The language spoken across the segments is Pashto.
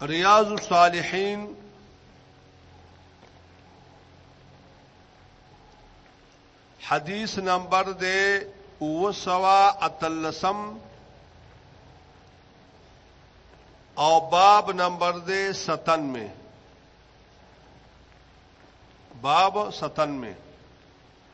ریاض الصالحین حدیث نمبر دے او سوا اتلسم او باب نمبر دے ستن میں باب ستن میں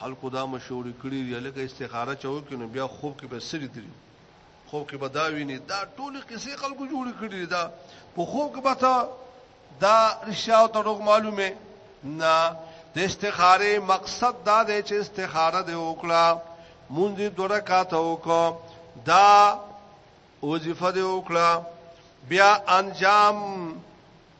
خلکو دا مشورې کړې دي لکه استخاره چې وکړي نو بیا خوب کې به سړي دري خوب کې به دا ویني دا ټول قصې خلکو جوړ کړي دا په خوب کې به تا دا رښتیا او دروغ معلومه نه د استخاره مقصد دا دی چې استخاره دی وکړه مونږ دې دوه رکعات وکړه دا وظیفه دی وکړه بیا انجام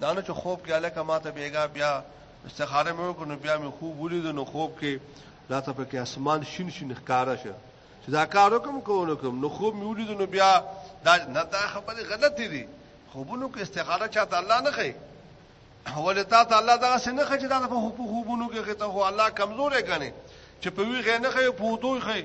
دا نو چې خوب کې الکه ماته بیګا بیا استخاره مې وکړ نو بیا مې خوب ولید نو خوب کې راته په کې اسمان شین شین ښکارا شه چې دا کار وکم کوو کوم نو خوب مې ولید نو بیا دا نه دا خبره غلطې دي خوبونو کې استخاره چاته الله نه کوي ولې تا ته الله دغه څه نه کوي چې دا په خوبونو کې ته هو الله کمزورې کني چې په وی غې نه کوي په دوی کوي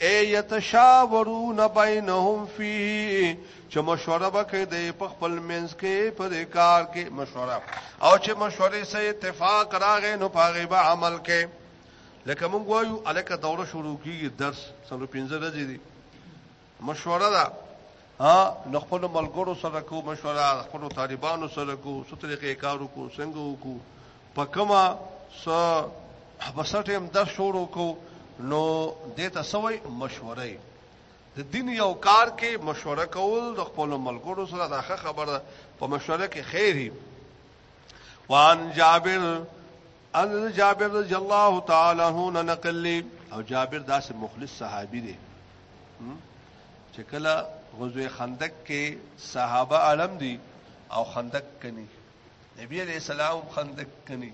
ای یتشاورون بینهم فیه چې مشوره به کوي د په خپل منځ کې په دې کار کې مشوره او چې مشورې سره اتفاق راغی نو پاغه به عمل کوي لکه مونږ وایو الکه دوره شروع کیږي درس سره 15 ورځې دي مشوره ده ها نو خپل ملګرو سره کو مشوره خپل طالبانو سره کو سترې کې کارو کو څنګه وکړو په کومه س په سټه هم درس شروع کو نو دته سوې مشوره د دین یو کار کې مشوره کول د خپل ملګرو سره دا خبره په مشوره کې خیری وان جابر ان جابر رضی الله تعالی عنہ نقل لی او جابر داسې مخلص صحابي دی چې کله غزوه خندق کې صحابه عالم دي او خندق کني نبی علیہ السلام خندق کني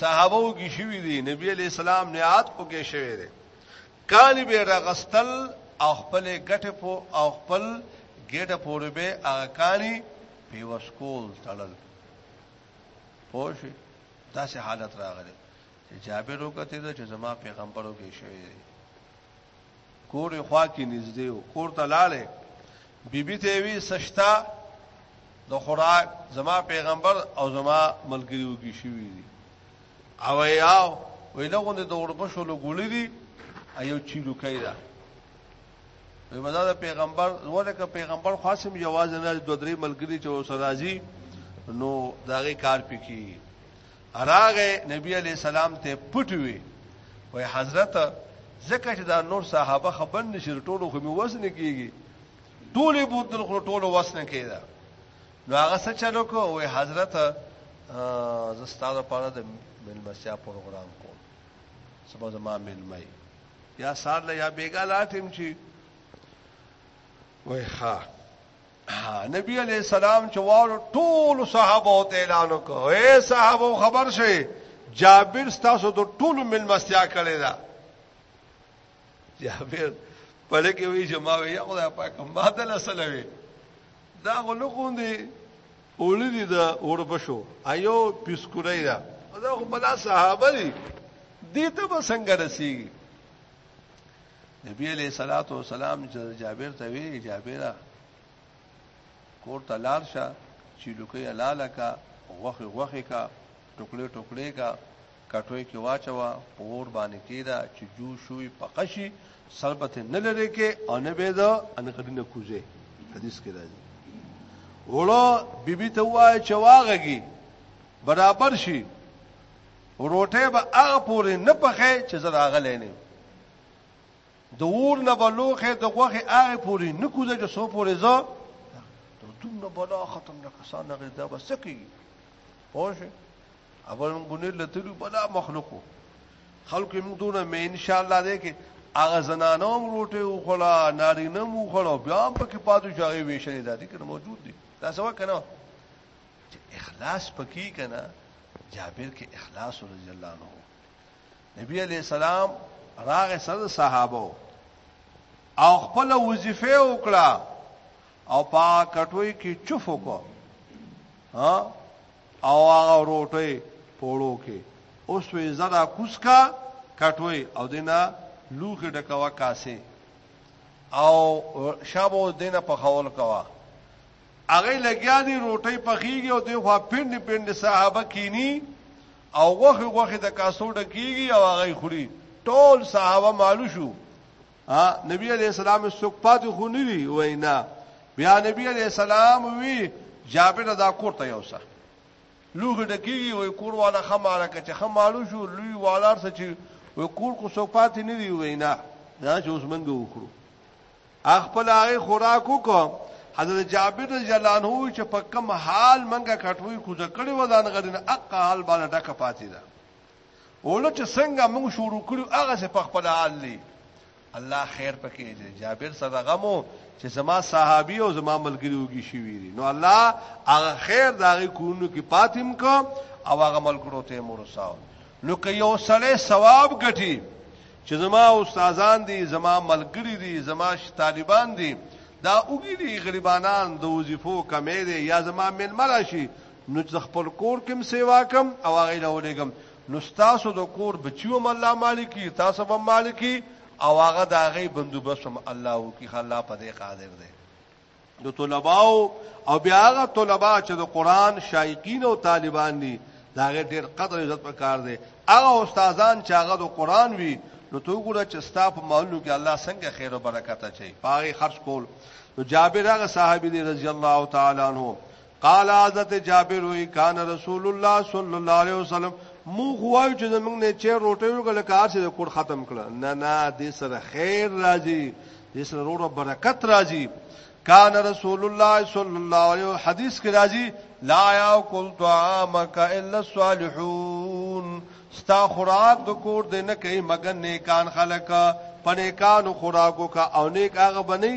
صحابو کې شوی دی نبی علیہ السلام نیات په کې شوی دی کال به رغستل او خپل ګټه په او خپل ګډه پورې به هغه کانی په وسکول تړل پوه شئ داسې حالت راغلی چې جابر وکته چې زما پیغمبرو کې شوی دی کور خوا کې نږدې و کور ته لاړې بیبي ته وی سشتا د خوراک زما پیغمبر او زما ملګری وګی شوی دي او یاو ویله غونډه د اوربشو لګولې دي ایو چی لوکای دا وی مزه د پیغمبر ورکه پیغمبر خاصم یوازې نه دوه درې ملګری چې وسرازي نو داغه کار پکې راغه نبی علی سلام ته پټوي وای حضرت زکه چې دا نور صحابه خبر نشي ټولو خو می وسنه کیږي ټولې بوتل خو ټولو وسنه کیدا نو هغه څه چلو کو وای حضرت زستاده پاره د ملمسیا پروګرام کو سبا زما ملمای یا سار له یا بیګا لاټم چی وای ها نبی علیہ السلام چې واور ټول صحابه او اعلان وکړ اے صحابه خبر شي جابر تاسو د ټول ملمستیا کړی دا جابر په لکه وی چې ما وی خدای پاک ما ته لسلوي دا غلقون دي اولیدي دا اوربشو ایو پیسکورای دا دا خو بلا صحابه دي دې ته به څنګه رسیږي نبی علیہ الصلوۃ والسلام چې جابر ته وی جابره کور ته لار شه چې لوکې لاله کا غوخه غوخه کا ټوکړې ټوکړې کا کټوي کې واچوا پور باندې کیدا چې جو شوی پقشي سربته نه لري کې او نه به دا ان کډینه کوزه حدیث کې راځي وړو بیبي ته وای چې واغږي برابر شي روټه به هغه پورې نه پخې چې زه راغلی نه د اور نه بلوخه د غوخه هغه پورې نه کوزه چې سو پورې زه ته دومره بلا ختم نه کسان نه دا بس کېږي پوه شئ اول موږ نه لتلو بلا مخلوقو خلکو موږ دونه مې ان شاء الله دې کې هغه زنانو هم روټه او خلا نارینه مو خلا بیا په کې پاتو شاغي ویشلې دادی کنه موجود دي دا سوا کنه چې اخلاص پکې کنه جابر کې اخلاص رضی الله عنه نبی علی السلام راغ سر صحابه او خپل وظیفه وکړه او پا کټوي کې چوف وکړه ها او هغه روټي پوړو کې اوس وی زړه کوسکا کټوي او دینا لوخه ډکوا کاسه او شابو دینه په خول کوا هغه لګیا دي روټۍ پخېږي او دی خوا پنډې پنډې صحابه کینی او غوخه غوخه د کاسو ډکیږي او هغه خوري ټول صحابه مالو شو ها نبی علیہ السلام څوک پات خو نه وی وینا بیا نبی علیہ السلام وی جابر دا کوته یو څه لوګ ډکیږي وای کور والا خماره کچ خمالو شو لوی والار سچ وای کور کو څوک پات نه وی وینا دا چې اوس منګه وکړو خپل هغه خوراک وکړ حضرت جابر رضی الله عنه چې په کوم حال منګه کټوي کوزه کړي و ځان غرینه اقا حال باندې ډکه پاتې ده اول چې څنګه موږ شروع کړو هغه څه په خپل حال دی الله خیر پکې دی جابر سره غمو چې زما صحابي او زما ملګری وږي شي ویری نو الله هغه خیر داغه کوونو کې پاتیم کو او هغه ملګرو ته مرساو نو که یو سړی ثواب ګټي چې زما استادان دي زما ملګری دي زما طالبان دي دا وګړي غریبانان د وظیفو کمې دي یا زما ململ شي نو چې خپل کور کوم سیوا کم او هغه له ولېګم نو تاسو د کور بچیو مله مالکی تاسو به مالکی او هغه د هغه بندوبست هم الله وکي الله په دې قادر دی د طلباو او بیا هغه طلبا چې د قران شایقین او طالبان دي دا غیر ډیر قدر عزت په کار دی هغه استادان چې هغه د قران وی نو تو ګوره چې ستا په مالونو کې الله څنګه خیر او برکت اچي پاره خرج کول نو جابر هغه صحابي دی رضی الله تعالی عنہ قال حضرت جابر وی کان رسول الله صلی الله علیه وسلم مو غوايو چې زمنګ نه چیر روټي وګل کار سي د کوټ ختم کړ نه نه دې سره خیر راځي دې سره روړه برکت راځي کان رسول الله صلی الله علیه حدیث کې راځي لا یاکل طعامک الا الصالحون ستا خوراک د کوټ دې نه کوي مګر نیکان خلک پنیکانو خوراکو کا او نیک هغه بنئ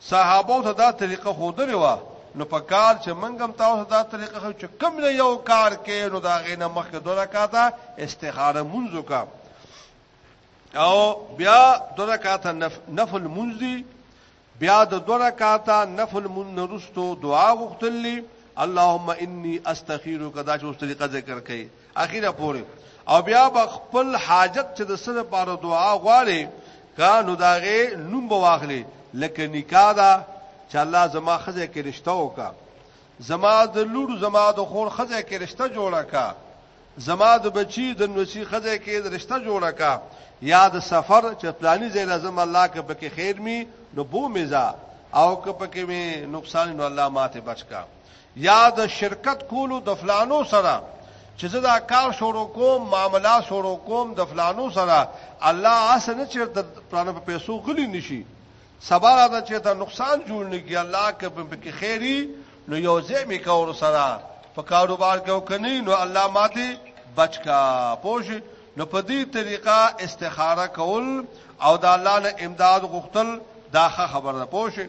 صحابو ته دا طریقه ښودلې وه نو په کار چې موږ هم تاسو دا طریقه خو چې کم نه یو کار کې نو دا غینه مخکې دوه رکعاته استخاره مونږ وکا او بیا دوه رکعاته نف... نفل مونږ دی بیا د دوه رکعاته نفل مونږ نرستو دعا غوښتلې اللهم انی استخیرک دا چې اوس طریقه ذکر کړي اخیره پورې او بیا به خپل حاجت چې د سره پاره دعا غواړي کا نو داغه نوم به واخلي لکه نکاح دا چې الله زما خزه کې رشتہ وکا زما د لور زما د خور خزه کې رشتہ جوړه کا زما د بچی د نوسی خزه کې رشتہ جوړه کا یا د سفر چې پلاني ځای لازم الله کې پکې خیر می نو بو میزا او که پکې می نقصان نو الله ماته بچ کا یا د شرکت کولو د فلانو سره چې زه دا کار شروع کوم معاملہ شروع کوم د فلانو سره الله اسه نه چیر د پلان په پیسو غلی نشي سبا را د چیر د نقصان جوړ نه کی الله که په کې خیری نو یو ځای می کور سره په کاروبار کې وکنی نو الله ماته بچکا پوش نو په دې طریقه استخاره کول او د الله له امداد غوښتل داخه خبره پوشه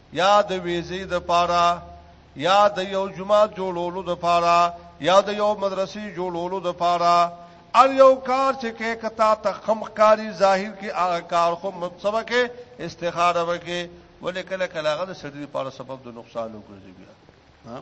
یا د ویزې د پاره یا د یو جماعت جوړولو د پاره یا د یو مدرسې جوړولو د پاره ار یو کار چې کې کتا تخم کاری ظاهر کې هغه کار خو متصبه کې استخاره وکې ولې کله کله هغه د سړي لپاره سبب د نقصان وګرځي بیا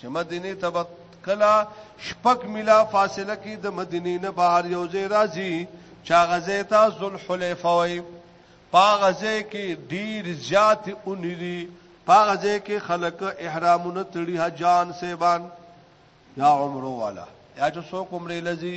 چې مدینه ته به کله شپږ میله فاصله کې د مدینې نه بهر یو ځای راځي چې هغه ځای ته ذوالحلیفه وایي په هغه ځای کې ډیر زیات اونې دي په هغه ځای کې خلک احرامونه تړي حجان سیبان یا عمره والا یا چې څوک عمره لذي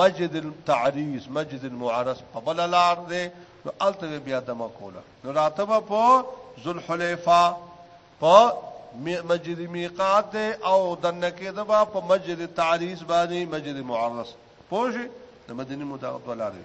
مسجد التعریس مسجد المعرس په بل لار دی نو الته بیا دمه کوله نو راتبه په ذوالحلیفه په مسجد میقات او دنه کې دبا په مسجد تعریس باندې مسجد معرس پوه د مدینه مدغه ولاره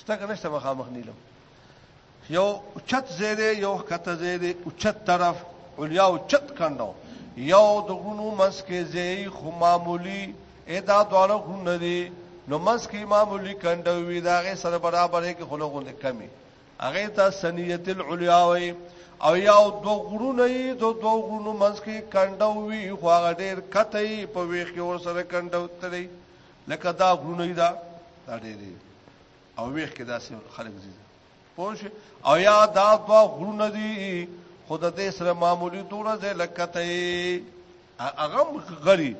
شته کنه شته مخامخ نیلم یو چت زیره یو کته زیره او چت طرف علیا او چت کندو یو د غونو مسکه زی خو معمولی ادا دواړه غون دی نو مسکه معمولی کندو وی داغه سره برابرې کې خلو غوند کمی هغه ته سنیت العلیا وی او یو دو غرونه یې دو دو غرونو منځ کې کندو وی خو هغه ډیر کته په ویخ کې ور سره کندو تللی لکه دا غرونه یې دا دا ډېرې او ویخ کې داسې خلک زی پوه شي او یا دا دوا غرونه دي خود دې سره معمولی دونه ځای لکه ته هغه غری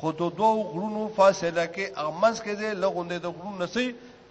خود دوه غرونو فاصله کې امنس کې دې لغوندې د غرونو نسي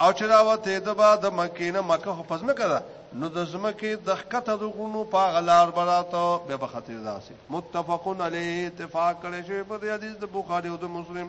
او چې راوتېده به د مکې نه، مکه خو په ځمکه ده، نو د ځمکې د ښکته د غرونو په هغه لار به راته، بیا به ختېده داسې. متفق علیه، اتفاق کړی شوی په دې حدیث د بخاري او د مسلم.